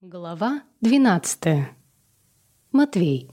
Глава 12. Матвей.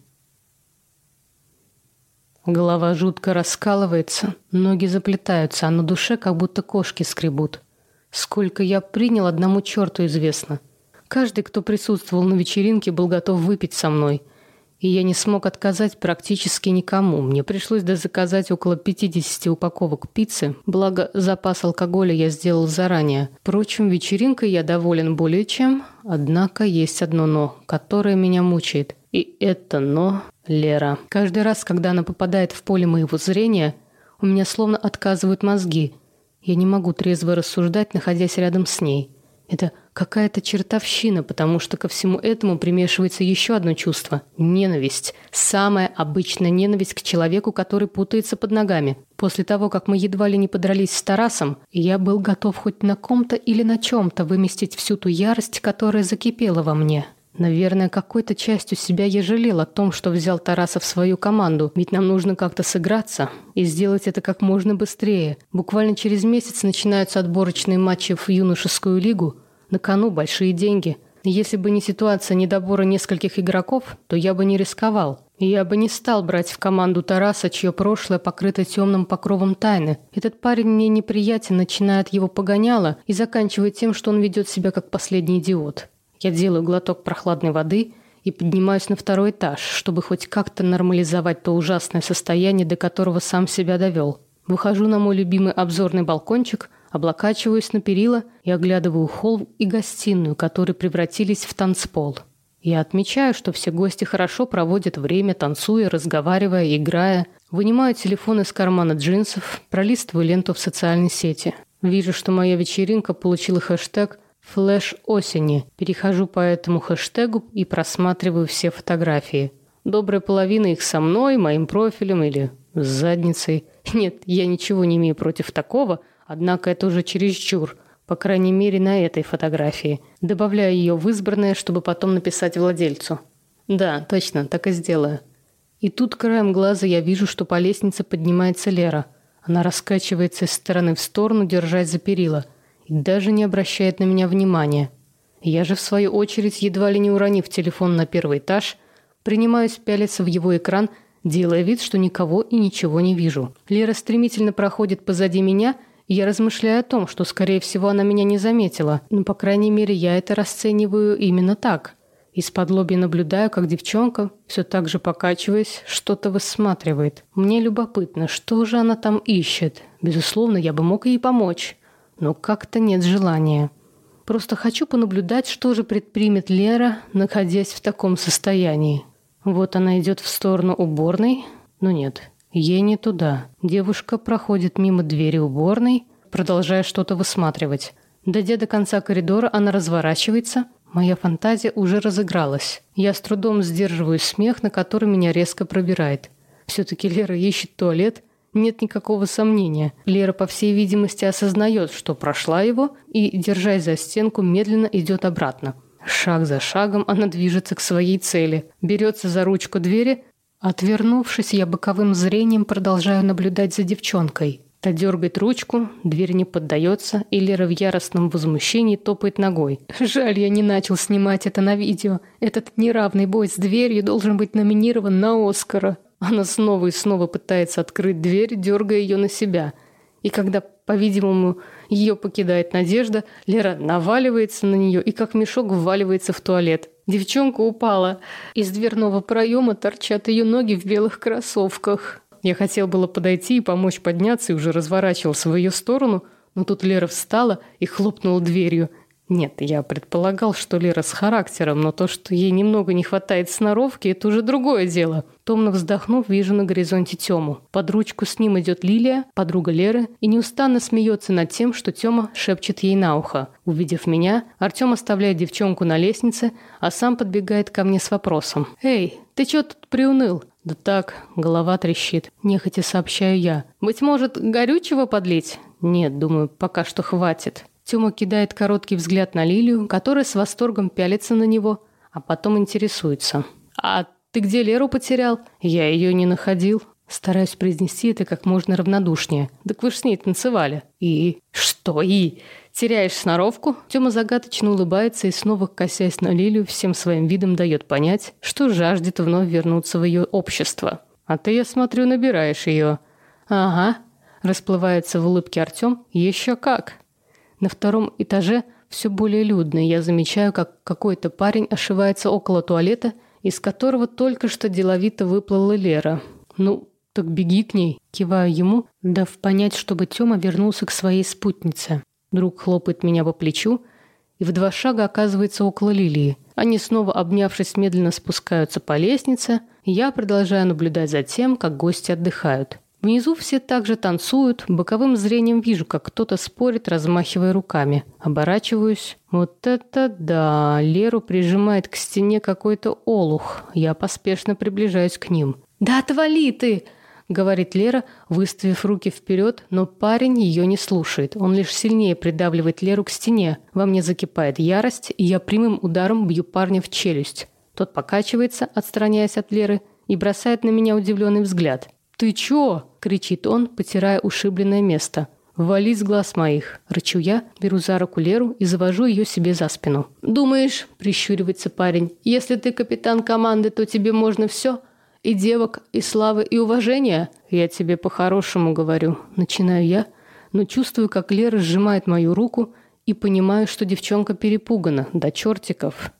Голова жутко раскалывается, ноги заплетаются, а на душе как будто кошки скребут. Сколько я принял, одному черту известно. Каждый, кто присутствовал на вечеринке, был готов выпить со мной – и я не смог отказать практически никому. Мне пришлось заказать около 50 упаковок пиццы, благо запас алкоголя я сделал заранее. Впрочем, вечеринкой я доволен более чем, однако есть одно «но», которое меня мучает. И это «но» Лера. Каждый раз, когда она попадает в поле моего зрения, у меня словно отказывают мозги. Я не могу трезво рассуждать, находясь рядом с ней. Это какая-то чертовщина, потому что ко всему этому примешивается еще одно чувство – ненависть. Самая обычная ненависть к человеку, который путается под ногами. После того, как мы едва ли не подрались с Тарасом, я был готов хоть на ком-то или на чем-то выместить всю ту ярость, которая закипела во мне. Наверное, какой-то частью себя я жалел о том, что взял Тараса в свою команду, ведь нам нужно как-то сыграться и сделать это как можно быстрее. Буквально через месяц начинаются отборочные матчи в юношескую лигу. На кону большие деньги. Если бы не ситуация недобора нескольких игроков, то я бы не рисковал. И я бы не стал брать в команду Тараса, чье прошлое покрыто темным покровом тайны. Этот парень мне неприятен, начиная от его погоняла и заканчивая тем, что он ведет себя как последний идиот. Я делаю глоток прохладной воды и поднимаюсь на второй этаж, чтобы хоть как-то нормализовать то ужасное состояние, до которого сам себя довел. Выхожу на мой любимый обзорный балкончик, облокачиваюсь на перила и оглядываю холл и гостиную, которые превратились в танцпол. Я отмечаю, что все гости хорошо проводят время, танцуя, разговаривая, играя. Вынимаю телефон из кармана джинсов, пролистываю ленту в социальной сети. Вижу, что моя вечеринка получила хэштег Флэш осени. Перехожу по этому хэштегу и просматриваю все фотографии. Добрая половина их со мной, моим профилем или с задницей. Нет, я ничего не имею против такого, однако это уже чересчур. По крайней мере, на этой фотографии. Добавляю ее в избранное, чтобы потом написать владельцу. Да, точно, так и сделаю. И тут краем глаза я вижу, что по лестнице поднимается Лера. Она раскачивается из стороны в сторону, держась за перила – и даже не обращает на меня внимания. Я же, в свою очередь, едва ли не уронив телефон на первый этаж, принимаюсь пялиться в его экран, делая вид, что никого и ничего не вижу. Лера стремительно проходит позади меня, я размышляю о том, что, скорее всего, она меня не заметила. Но, по крайней мере, я это расцениваю именно так. Из-под лоби наблюдаю, как девчонка, все так же покачиваясь, что-то высматривает. Мне любопытно, что же она там ищет. Безусловно, я бы мог ей помочь но как-то нет желания. Просто хочу понаблюдать, что же предпримет Лера, находясь в таком состоянии. Вот она идет в сторону уборной, но нет, ей не туда. Девушка проходит мимо двери уборной, продолжая что-то высматривать. Дойдя до конца коридора, она разворачивается. Моя фантазия уже разыгралась. Я с трудом сдерживаю смех, на который меня резко пробирает. Все-таки Лера ищет туалет – нет никакого сомнения. Лера, по всей видимости, осознает, что прошла его и, держась за стенку, медленно идет обратно. Шаг за шагом она движется к своей цели. Берется за ручку двери. Отвернувшись, я боковым зрением продолжаю наблюдать за девчонкой. Та дергает ручку, дверь не поддается, и Лера в яростном возмущении топает ногой. Жаль, я не начал снимать это на видео. Этот неравный бой с дверью должен быть номинирован на Оскара. Она снова и снова пытается открыть дверь, дергая ее на себя. И когда, по-видимому, ее покидает надежда, Лера наваливается на нее и как мешок вваливается в туалет. Девчонка упала. Из дверного проема торчат ее ноги в белых кроссовках. Я хотел было подойти и помочь подняться и уже разворачивался в ее сторону, но тут Лера встала и хлопнула дверью. Нет, я предполагал, что Лера с характером, но то, что ей немного не хватает сноровки, это уже другое дело. Томно вздохнув, вижу на горизонте Тему. Под ручку с ним идет Лилия, подруга Леры, и неустанно смеется над тем, что Тема шепчет ей на ухо. Увидев меня, Артем оставляет девчонку на лестнице, а сам подбегает ко мне с вопросом. «Эй, ты чё тут приуныл?» «Да так, голова трещит», – нехотя сообщаю я. «Быть может, горючего подлить?» «Нет, думаю, пока что хватит». Тёма кидает короткий взгляд на Лилию, которая с восторгом пялится на него, а потом интересуется. «А ты где Леру потерял?» «Я ее не находил». Стараюсь произнести это как можно равнодушнее. «Так вы ж с ней танцевали». «И?» «Что «и?» Теряешь сноровку?» Тёма загадочно улыбается и снова, косясь на Лилию, всем своим видом дает понять, что жаждет вновь вернуться в ее общество. «А ты, я смотрю, набираешь ее». «Ага», – расплывается в улыбке Артем. «Еще как». На втором этаже все более людно, и я замечаю, как какой-то парень ошивается около туалета, из которого только что деловито выплыла Лера. «Ну, так беги к ней», – киваю ему, дав понять, чтобы Тёма вернулся к своей спутнице. Друг хлопает меня по плечу и в два шага оказывается около Лилии. Они снова, обнявшись, медленно спускаются по лестнице, я продолжаю наблюдать за тем, как гости отдыхают. Внизу все также танцуют, боковым зрением вижу, как кто-то спорит, размахивая руками. Оборачиваюсь. Вот это да! Леру прижимает к стене какой-то олух. Я поспешно приближаюсь к ним. «Да отвали ты!» — говорит Лера, выставив руки вперед, но парень ее не слушает. Он лишь сильнее придавливает Леру к стене. Во мне закипает ярость, и я прямым ударом бью парня в челюсть. Тот покачивается, отстраняясь от Леры, и бросает на меня удивленный взгляд. «Ты чё?» — кричит он, потирая ушибленное место. «Вали с глаз моих!» — рычу я, беру за руку Леру и завожу ее себе за спину. «Думаешь?» — прищуривается парень. «Если ты капитан команды, то тебе можно все?» и девок, и славы, и уважения. Я тебе по-хорошему говорю, начинаю я, но чувствую, как Лера сжимает мою руку и понимаю, что девчонка перепугана до чертиков.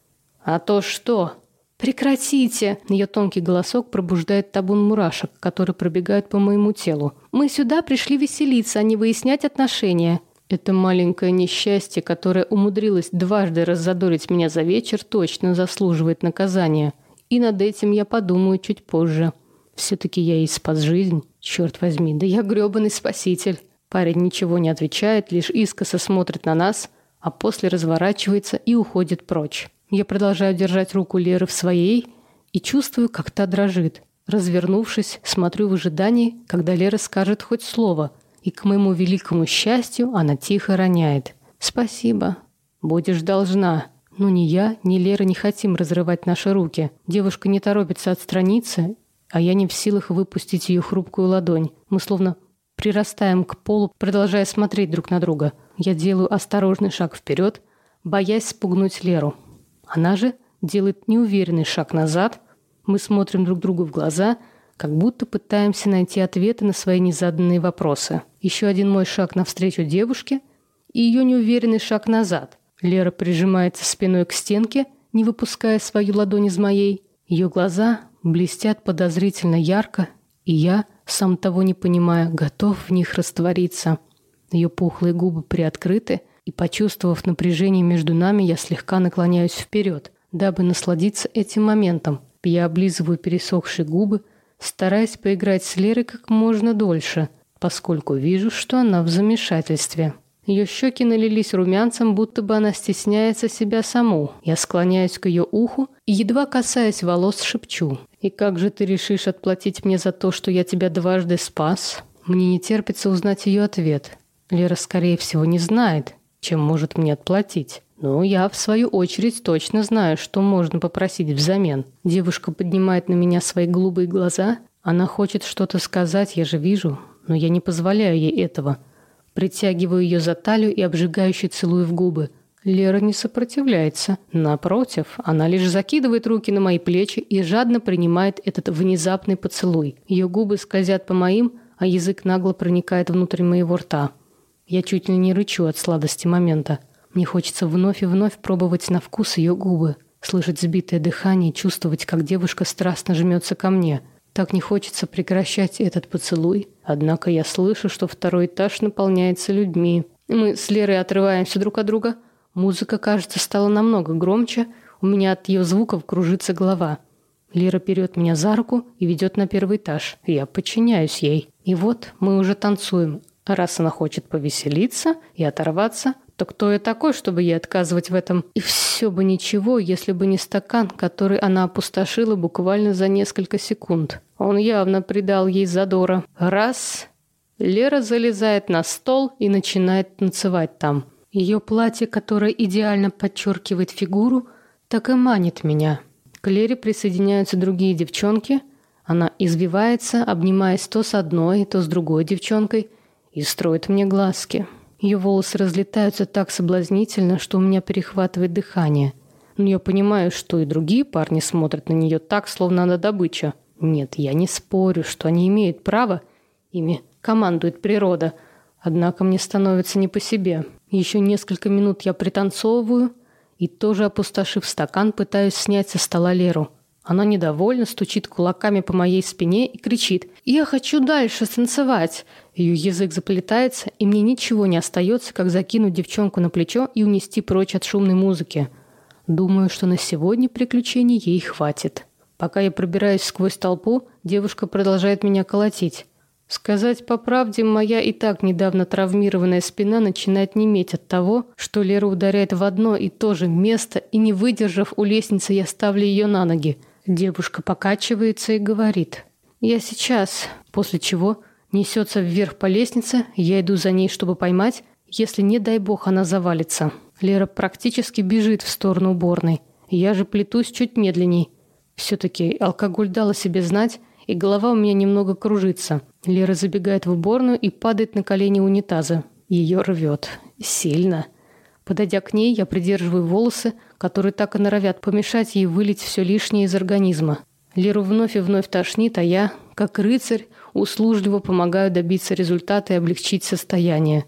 А то что? Прекратите! Ее тонкий голосок пробуждает табун мурашек, которые пробегают по моему телу. Мы сюда пришли веселиться, а не выяснять отношения. Это маленькое несчастье, которое умудрилось дважды раззадорить меня за вечер, точно заслуживает наказания. И над этим я подумаю чуть позже. Все-таки я и спас жизнь, черт возьми, да я гребаный спаситель. Парень ничего не отвечает, лишь искоса смотрит на нас, а после разворачивается и уходит прочь. Я продолжаю держать руку Леры в своей и чувствую, как та дрожит. Развернувшись, смотрю в ожидании, когда Лера скажет хоть слово, и к моему великому счастью она тихо роняет. «Спасибо. Будешь должна». Но ни я, ни Лера не хотим разрывать наши руки. Девушка не торопится отстраниться, а я не в силах выпустить ее хрупкую ладонь. Мы словно прирастаем к полу, продолжая смотреть друг на друга. Я делаю осторожный шаг вперед, боясь спугнуть Леру. Она же делает неуверенный шаг назад. Мы смотрим друг другу в глаза, как будто пытаемся найти ответы на свои незаданные вопросы. Еще один мой шаг навстречу девушке и ее неуверенный шаг назад – Лера прижимается спиной к стенке, не выпуская свою ладонь из моей. Ее глаза блестят подозрительно ярко, и я, сам того не понимая, готов в них раствориться. Ее пухлые губы приоткрыты, и, почувствовав напряжение между нами, я слегка наклоняюсь вперед, дабы насладиться этим моментом. Я облизываю пересохшие губы, стараясь поиграть с Лерой как можно дольше, поскольку вижу, что она в замешательстве. Ее щеки налились румянцем, будто бы она стесняется себя саму. Я склоняюсь к ее уху и, едва касаясь волос, шепчу. «И как же ты решишь отплатить мне за то, что я тебя дважды спас?» Мне не терпится узнать ее ответ. Лера, скорее всего, не знает, чем может мне отплатить. Но я, в свою очередь, точно знаю, что можно попросить взамен. Девушка поднимает на меня свои голубые глаза. Она хочет что-то сказать, я же вижу, но я не позволяю ей этого. Притягиваю ее за талию и обжигающе целую в губы. Лера не сопротивляется. Напротив, она лишь закидывает руки на мои плечи и жадно принимает этот внезапный поцелуй. Ее губы скользят по моим, а язык нагло проникает внутрь моего рта. Я чуть ли не рычу от сладости момента. Мне хочется вновь и вновь пробовать на вкус ее губы, слышать сбитое дыхание чувствовать, как девушка страстно жмется ко мне – так не хочется прекращать этот поцелуй. Однако я слышу, что второй этаж наполняется людьми. Мы с Лерой отрываемся друг от друга. Музыка, кажется, стала намного громче. У меня от ее звуков кружится голова. Лера берет меня за руку и ведет на первый этаж. Я подчиняюсь ей. И вот мы уже танцуем. Раз она хочет повеселиться и оторваться, то кто я такой, чтобы ей отказывать в этом? И все бы ничего, если бы не стакан, который она опустошила буквально за несколько секунд. Он явно придал ей задора. Раз. Лера залезает на стол и начинает танцевать там. Ее платье, которое идеально подчеркивает фигуру, так и манит меня. К Лере присоединяются другие девчонки. Она извивается, обнимаясь то с одной, то с другой девчонкой, и строит мне глазки. Ее волосы разлетаются так соблазнительно, что у меня перехватывает дыхание. Но я понимаю, что и другие парни смотрят на нее так, словно она добыча. Нет, я не спорю, что они имеют право. Ими командует природа. Однако мне становится не по себе. Еще несколько минут я пританцовываю и тоже, опустошив стакан, пытаюсь снять со стола Леру. Она недовольно стучит кулаками по моей спине и кричит «Я хочу дальше танцевать!» Ее язык заплетается, и мне ничего не остается, как закинуть девчонку на плечо и унести прочь от шумной музыки. Думаю, что на сегодня приключений ей хватит. Пока я пробираюсь сквозь толпу, девушка продолжает меня колотить. Сказать по правде, моя и так недавно травмированная спина начинает неметь от того, что Лера ударяет в одно и то же место, и не выдержав у лестницы, я ставлю ее на ноги. Девушка покачивается и говорит «Я сейчас», после чего несется вверх по лестнице, я иду за ней, чтобы поймать, если, не дай бог, она завалится. Лера практически бежит в сторону уборной. Я же плетусь чуть медленней. Все-таки алкоголь дал о себе знать, и голова у меня немного кружится. Лера забегает в уборную и падает на колени унитаза. Ее рвет. Сильно. Подойдя к ней, я придерживаю волосы, которые так и норовят помешать ей вылить все лишнее из организма. Леру вновь и вновь тошнит, а я, как рыцарь, услужливо помогаю добиться результата и облегчить состояние.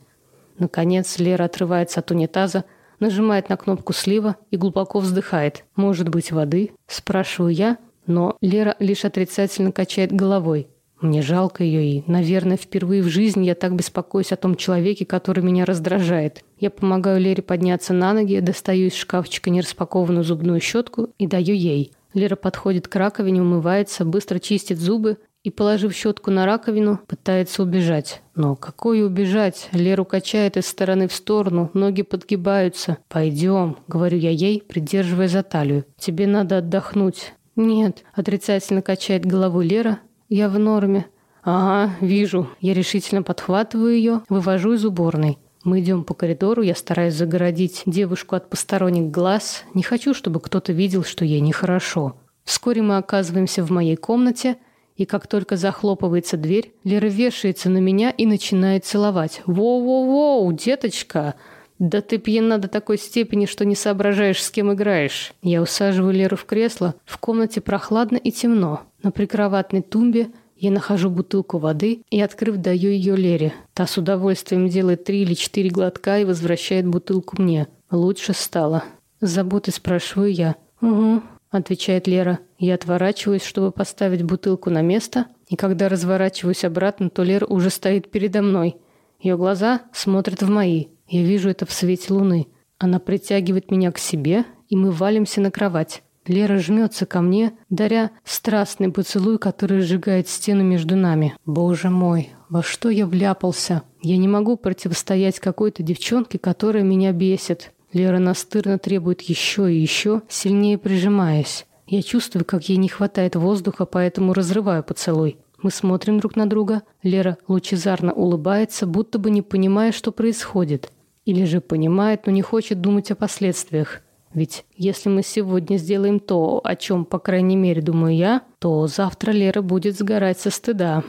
Наконец Лера отрывается от унитаза, нажимает на кнопку слива и глубоко вздыхает. «Может быть, воды?» – спрашиваю я, но Лера лишь отрицательно качает головой. Мне жалко ее и, наверное, впервые в жизни я так беспокоюсь о том человеке, который меня раздражает. Я помогаю Лере подняться на ноги, достаю из шкафчика нераспакованную зубную щетку и даю ей. Лера подходит к раковине, умывается, быстро чистит зубы и, положив щетку на раковину, пытается убежать. Но какое убежать? Леру качает из стороны в сторону, ноги подгибаются. «Пойдем», — говорю я ей, придерживая за талию. «Тебе надо отдохнуть». «Нет», — отрицательно качает головой Лера, «Я в норме». «Ага, вижу». Я решительно подхватываю ее, вывожу из уборной. Мы идем по коридору, я стараюсь загородить девушку от посторонних глаз. Не хочу, чтобы кто-то видел, что ей нехорошо. Вскоре мы оказываемся в моей комнате, и как только захлопывается дверь, Лера вешается на меня и начинает целовать. «Воу-воу-воу, деточка!» «Да ты пьяна до такой степени, что не соображаешь, с кем играешь». Я усаживаю Леру в кресло. В комнате прохладно и темно. На прикроватной тумбе я нахожу бутылку воды и, открыв, даю ее Лере. Та с удовольствием делает три или четыре глотка и возвращает бутылку мне. Лучше стало. С заботой спрашиваю я. «Угу», — отвечает Лера. Я отворачиваюсь, чтобы поставить бутылку на место, и когда разворачиваюсь обратно, то Лера уже стоит передо мной. Ее глаза смотрят в мои. Я вижу это в свете луны. Она притягивает меня к себе, и мы валимся на кровать. Лера жмется ко мне, даря страстный поцелуй, который сжигает стену между нами. Боже мой, во что я вляпался? Я не могу противостоять какой-то девчонке, которая меня бесит. Лера настырно требует еще и еще, сильнее прижимаясь. Я чувствую, как ей не хватает воздуха, поэтому разрываю поцелуй. Мы смотрим друг на друга. Лера лучезарно улыбается, будто бы не понимая, что происходит. Или же понимает, но не хочет думать о последствиях. Ведь если мы сегодня сделаем то, о чем, по крайней мере, думаю я, то завтра Лера будет сгорать со стыда.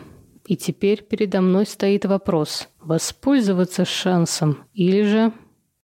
И теперь передо мной стоит вопрос – воспользоваться шансом или же